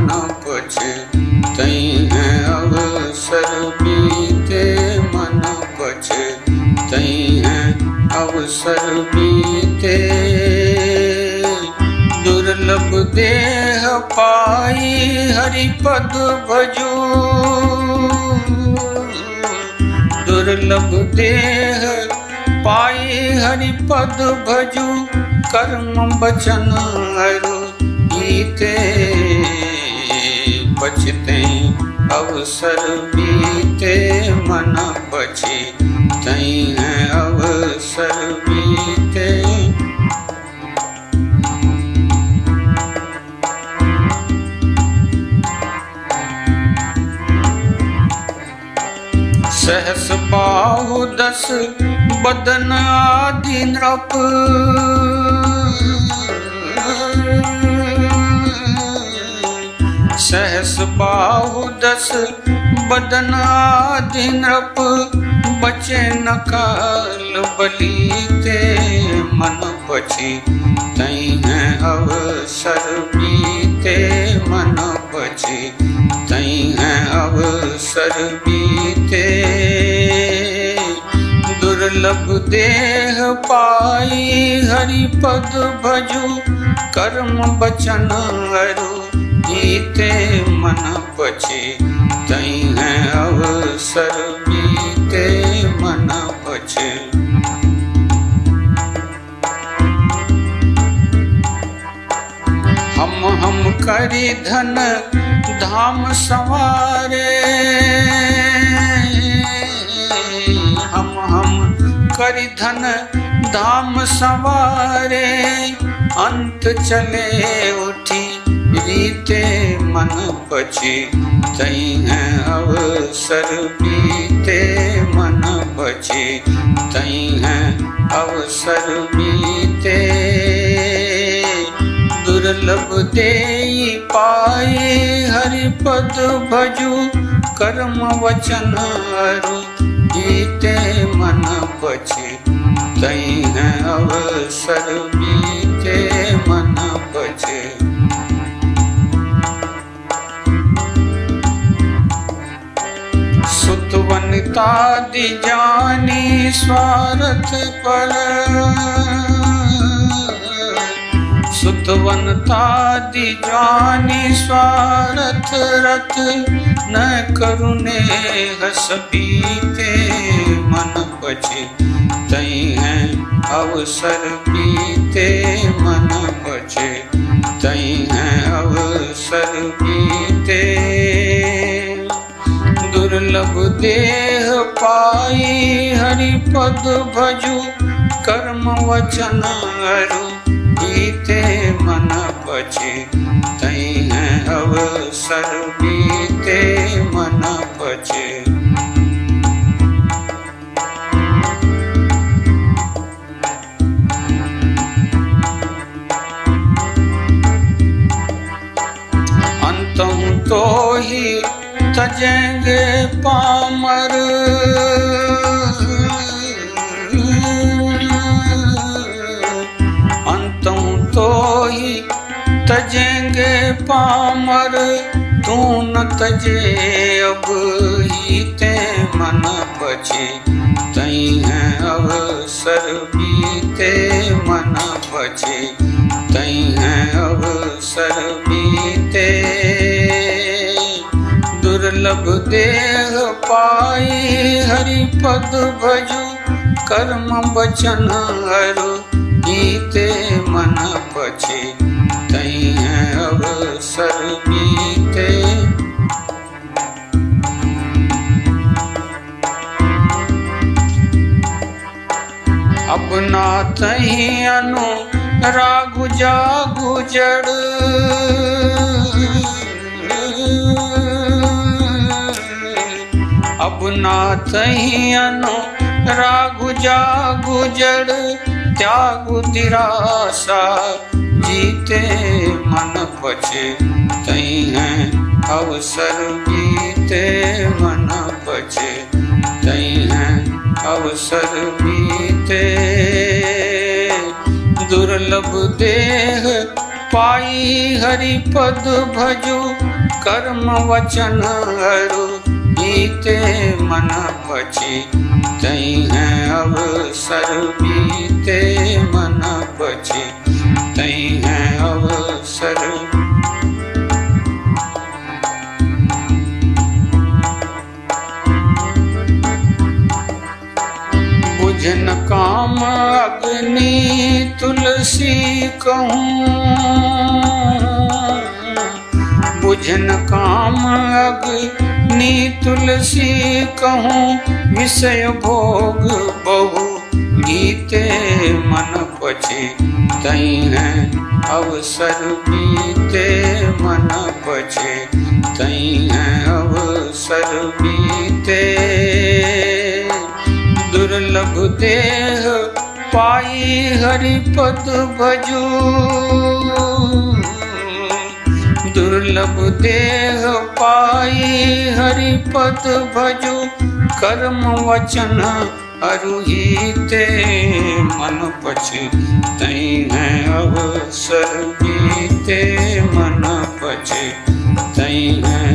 मन पछे तई है अवसर बीते मन पछे तई है अवसर बीते। दुर्लभ देह पाई हरिपद भजू। दुर्लभ देह पाई हरिपद भजू। कर्म बचन अरु गीते। बचते अवसर बीते, मन बची। तई है अवसर बीते। सहस बाहु दस बदन आदि नृप। सहस बाहु दस बदन आदि नृप बचे न काल बलीते मन बची तई है अवसर बीते मन बची तई है अवसर बीते। दुर्लभ देह पाई हरिपद भजू कर्म बचन अरु गीते मन बची, तई है अवसर बीते मन बचे। हम हम करी धन धाम सवारे, हम हम करी धन धाम सवारे। अंत चले उठी रीते मन बची तई है अवसर बीते मन बची तई है अवसर बीते। दुर्लभ दे पाए हरिपद भजू, कर्म वचन गीते मन बचे तई है अवसर बीते। सुतवनता दि जानी स्वार्थ पर सुतवनता दि जानी स्वार्थ रथ, न करुणे हस बीते मन बचे। तई है अवसर बीते मन बचे। तई है अवसर बीते दुर्लभ देह पाई हरिपद भजू, कर्म वचन अरु बीते मन बचे। तई है अवसर बीते मन बचे। तो ही तजेंगे पामर। अंतम तो ही तजेंगे पामर। तू न तजे अब ही ते मन बचे। तई है अवसर बीते मन बचे। दुर्लभ देह पाई हरिपद भजू। कर्म बचन अरु गीते मन बचे। अवसर बीते अपना तही अनु रागु जागु जड़। ना तही अनु रागु जागु जड़, त्यागु तिरासा। जीते मन बचे तई है, अवसर बीते मन बचे तई है, अवसर बीते। दुर्लभ देह पाई हरि पद भजु, कर्म वचन हरु। बीते मन बची तई है अवसर बीते मन बची तई है अवसर। बुझन काम अग्नि तुलसी कहूँ। बुझन काम अग्नि तुलसी कहूँ, विषय भोग बहु। गीते मन पची, तई है अवसर बीते मन पचे, तई है अवसर बीते। दुर्लभ देह पाई हरिपद भजू। दुर्लभ देह पाई हरिपद भजो। कर्म वचन अरुहीते, मन पछ तई है अवसर बीते मन पछ तई है